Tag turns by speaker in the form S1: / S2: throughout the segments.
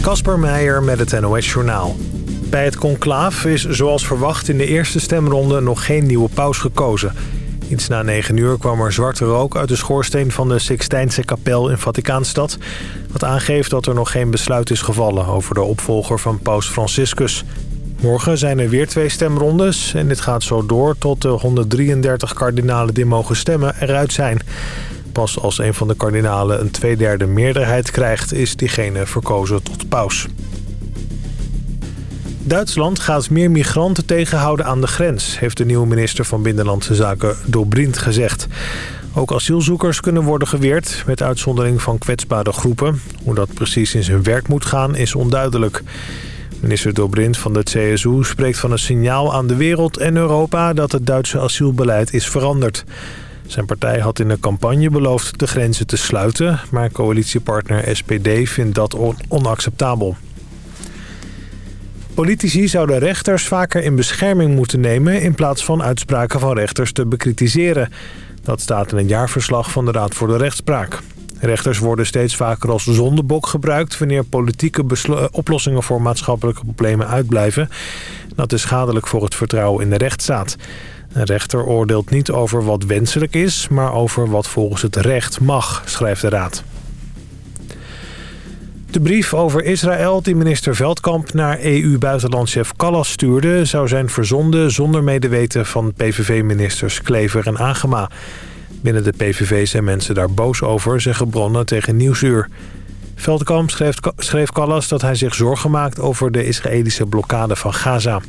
S1: Kasper Meijer met het NOS-journaal. Bij het conclaaf is zoals verwacht in de eerste stemronde nog geen nieuwe paus gekozen. Iets na 9 uur kwam er zwarte rook uit de schoorsteen van de Sixtijnse kapel in Vaticaanstad... wat aangeeft dat er nog geen besluit is gevallen over de opvolger van paus Franciscus. Morgen zijn er weer twee stemrondes en dit gaat zo door tot de 133 kardinalen die mogen stemmen eruit zijn... Pas als een van de kardinalen een tweederde meerderheid krijgt... is diegene verkozen tot paus. Duitsland gaat meer migranten tegenhouden aan de grens... heeft de nieuwe minister van Binnenlandse Zaken Dobrindt gezegd. Ook asielzoekers kunnen worden geweerd... met uitzondering van kwetsbare groepen. Hoe dat precies in zijn werk moet gaan is onduidelijk. Minister Dobrindt van de CSU spreekt van een signaal aan de wereld en Europa... dat het Duitse asielbeleid is veranderd. Zijn partij had in de campagne beloofd de grenzen te sluiten... maar coalitiepartner SPD vindt dat onacceptabel. Politici zouden rechters vaker in bescherming moeten nemen... in plaats van uitspraken van rechters te bekritiseren. Dat staat in een jaarverslag van de Raad voor de Rechtspraak. Rechters worden steeds vaker als zondebok gebruikt... wanneer politieke oplossingen voor maatschappelijke problemen uitblijven. Dat is schadelijk voor het vertrouwen in de rechtsstaat. Een rechter oordeelt niet over wat wenselijk is, maar over wat volgens het recht mag, schrijft de Raad. De brief over Israël die minister Veldkamp naar EU-buitenlandchef Callas stuurde... zou zijn verzonden zonder medeweten van PVV-ministers Klever en Agema. Binnen de PVV zijn mensen daar boos over, zeggen bronnen tegen Nieuwsuur. Veldkamp schreef, schreef Callas dat hij zich zorgen maakt over de Israëlische blokkade van Gaza.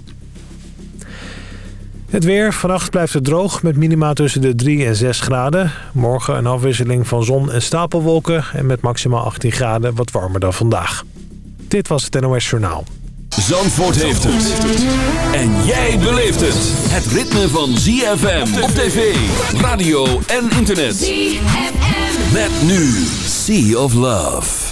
S1: Het weer. Vannacht blijft het droog met minima tussen de 3 en 6 graden. Morgen een afwisseling van zon en stapelwolken. En met maximaal 18 graden wat warmer dan vandaag. Dit was het NOS Journaal.
S2: Zandvoort heeft het. En jij beleeft het. Het ritme van ZFM op tv, radio en internet. ZFM. Met nu Sea of Love.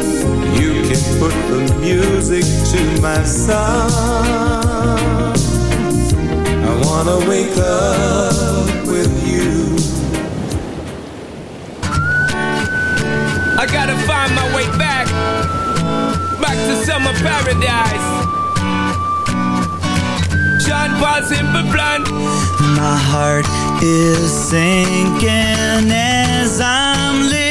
S3: put the music to my song. I wanna wake up with you.
S4: I gotta find my way back, back to summer paradise. John Paul Simple
S5: My heart is sinking as I'm living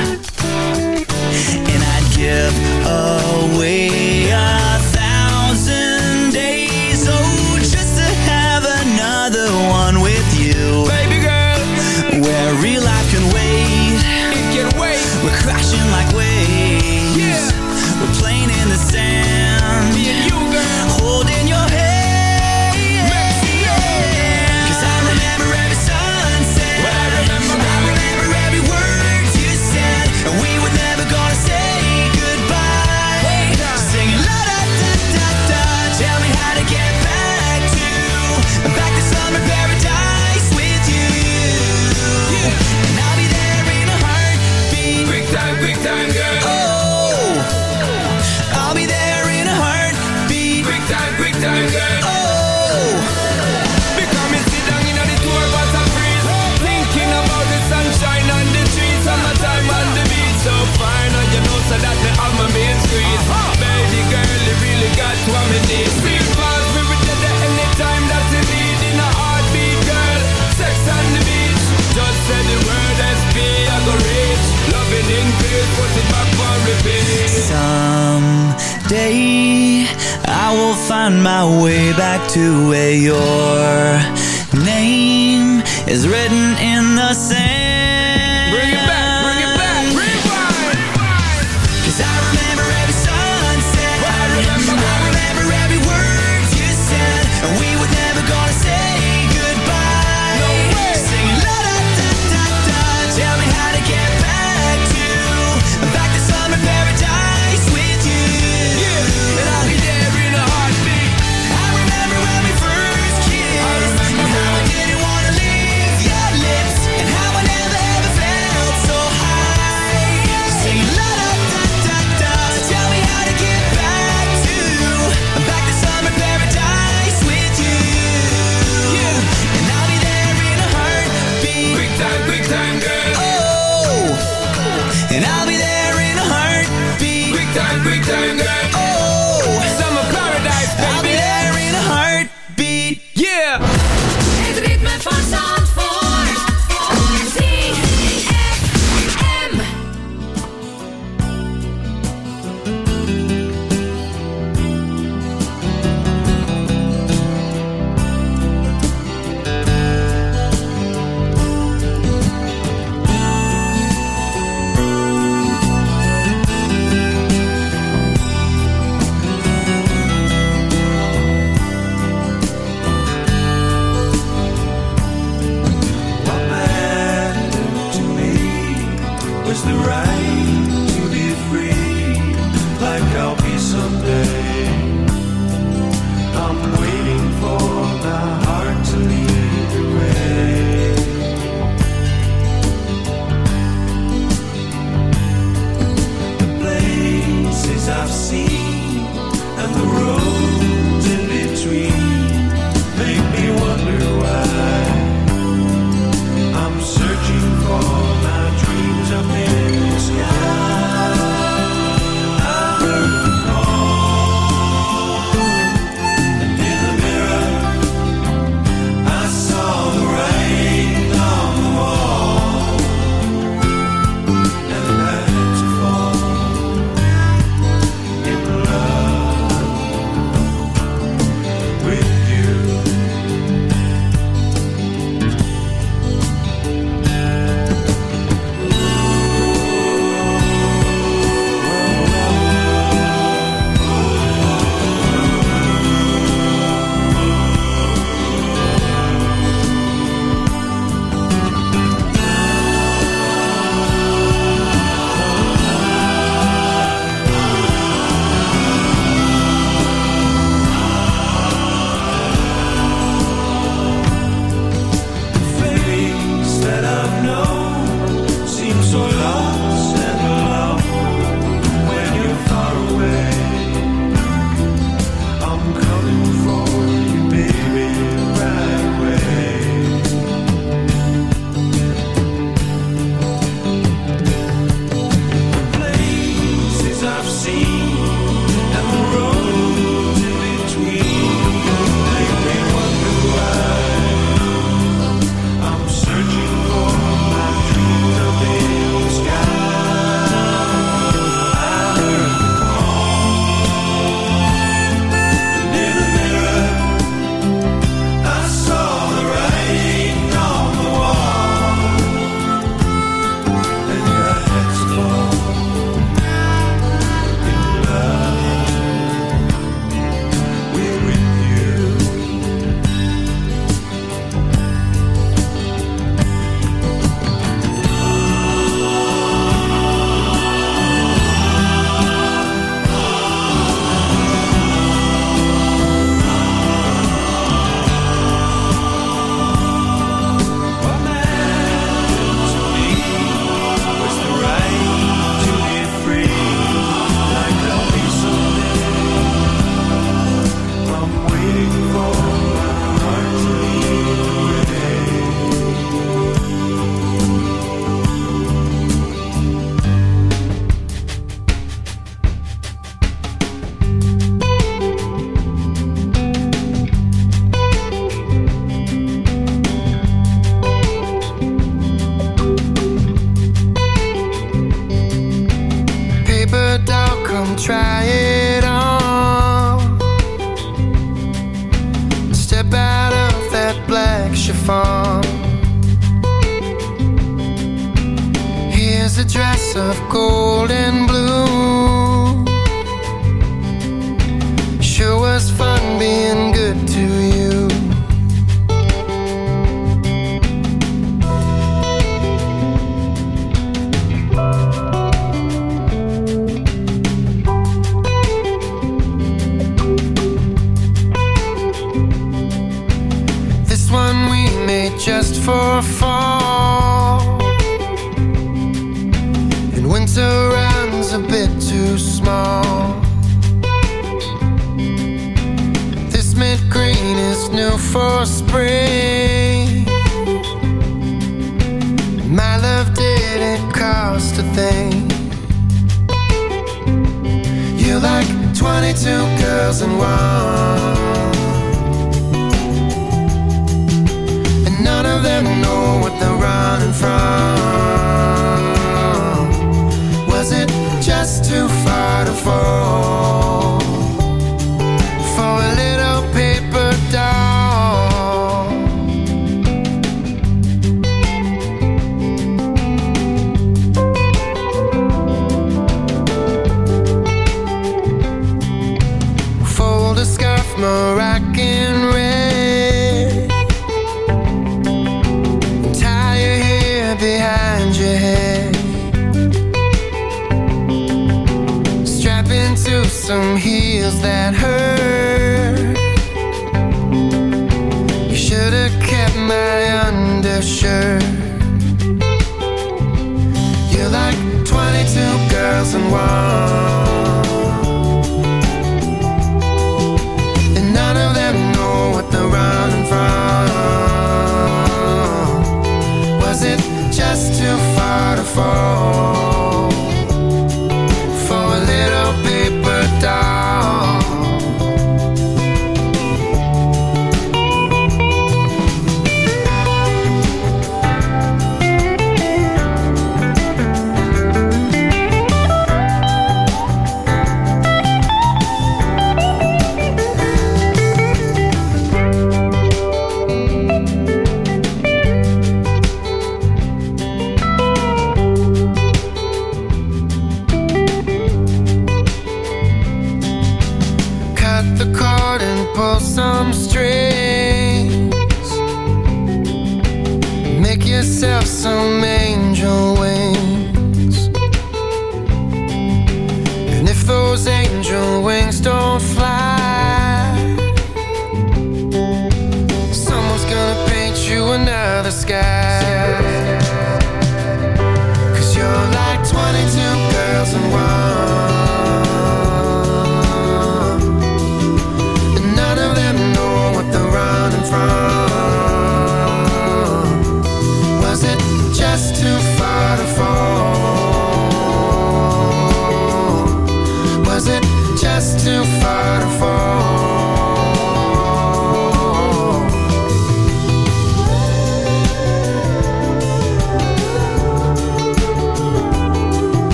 S5: Another
S3: sky.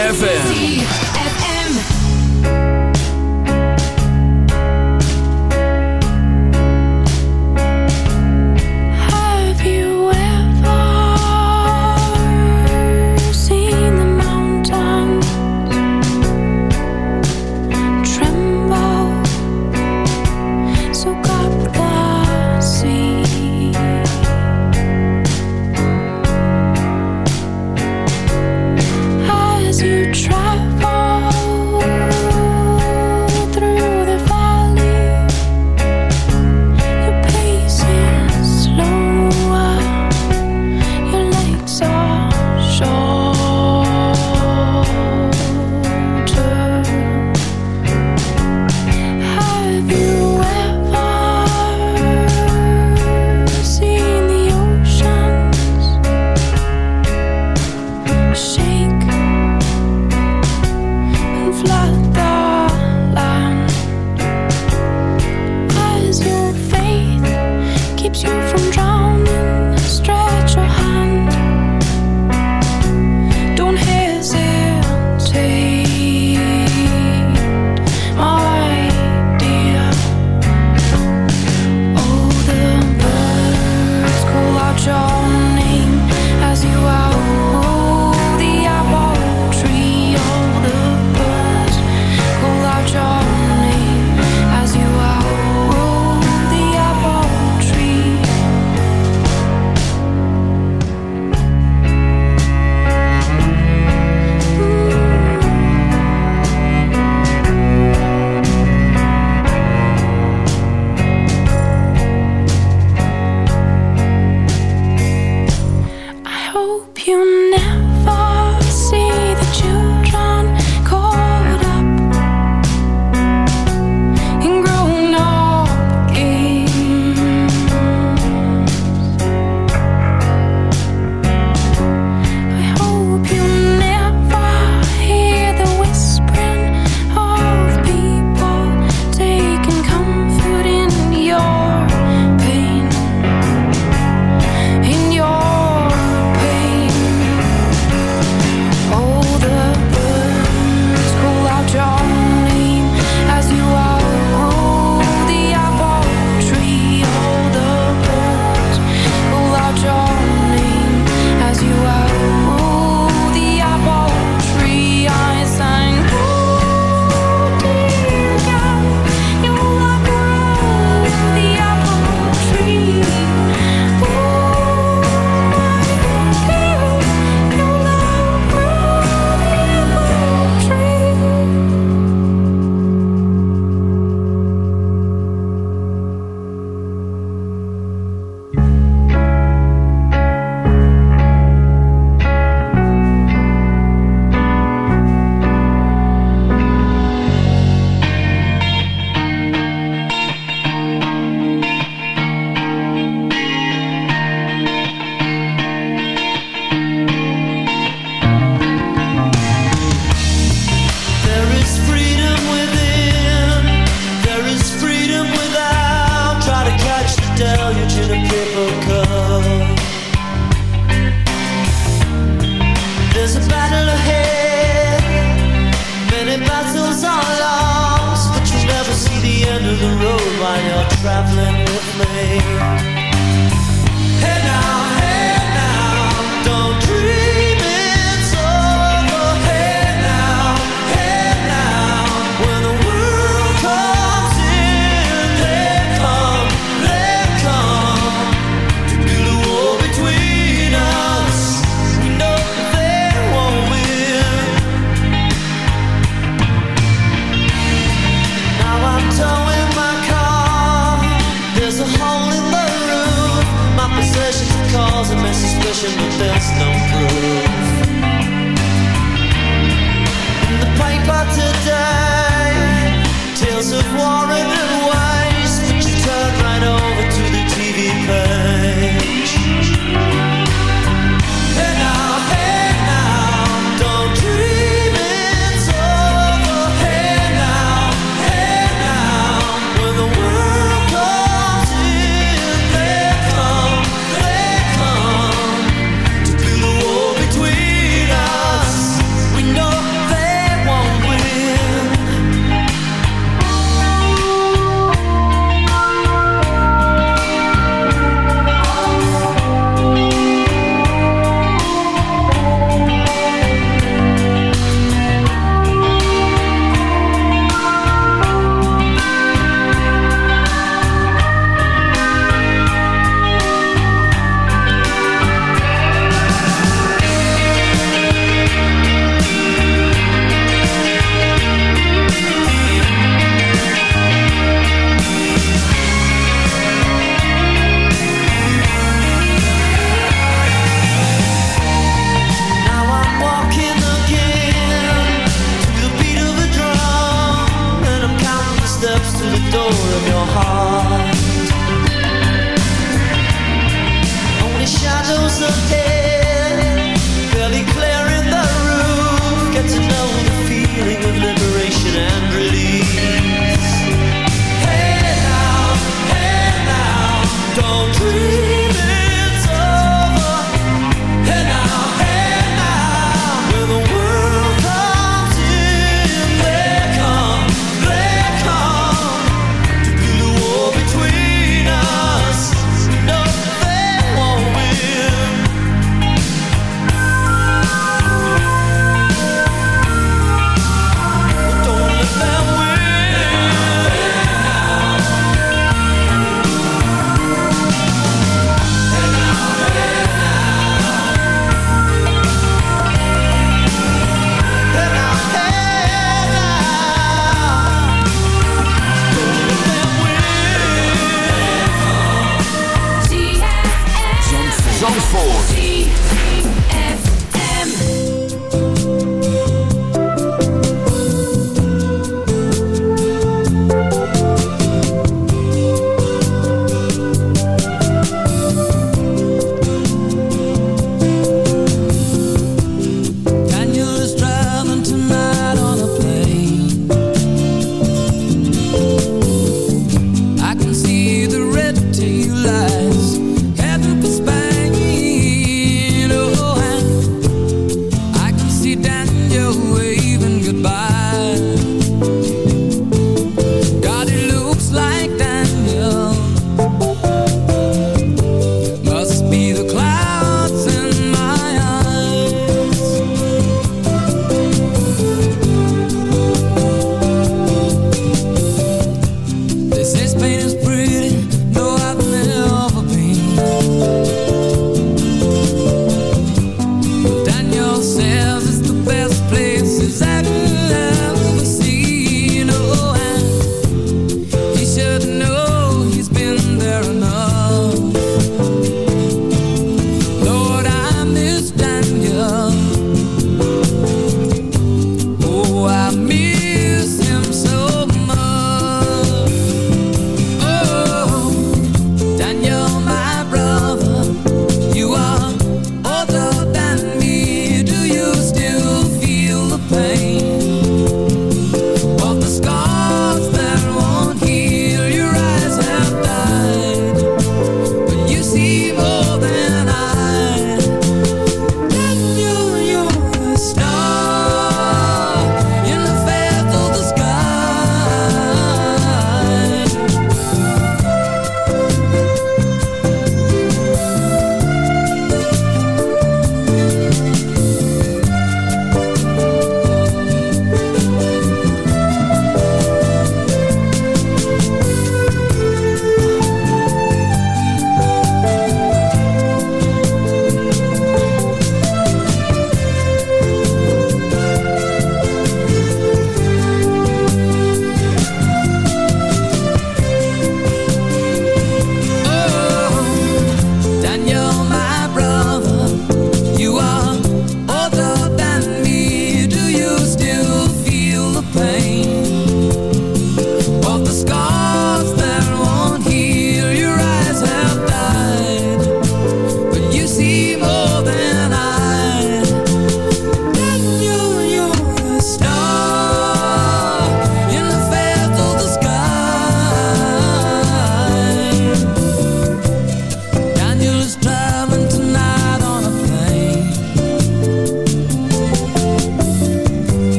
S6: ZFM.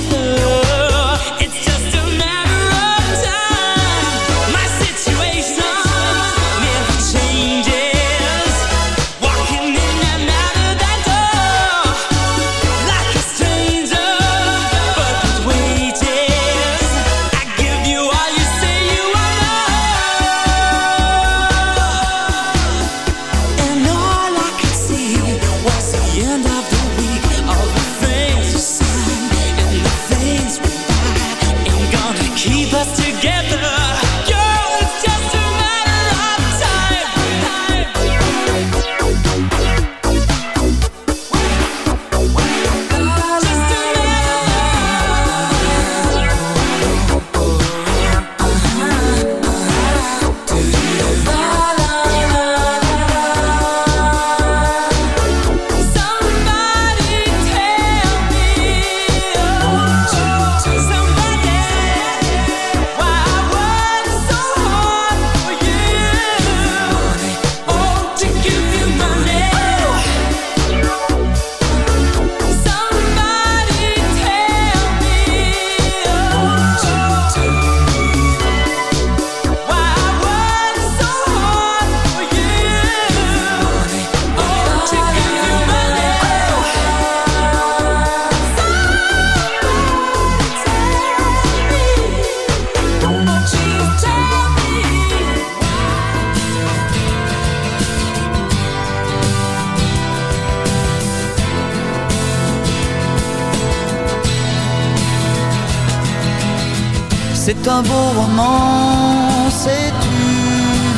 S5: together.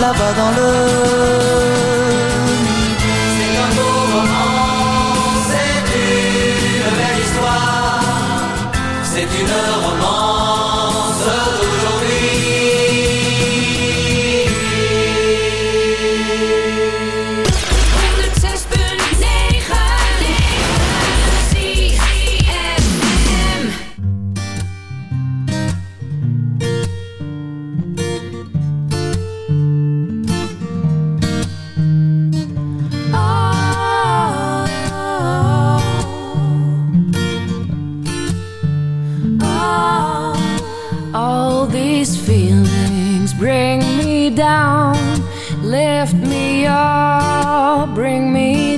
S5: là-bas dans le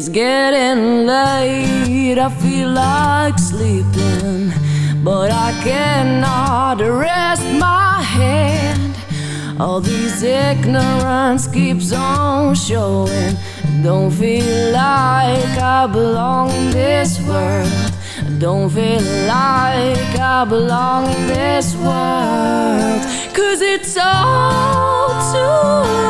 S6: it's getting late, I feel like sleeping But I cannot rest my head. All these ignorance keeps on showing. Don't feel like I belong in this world. I don't feel like I belong in this world. Cause it's all too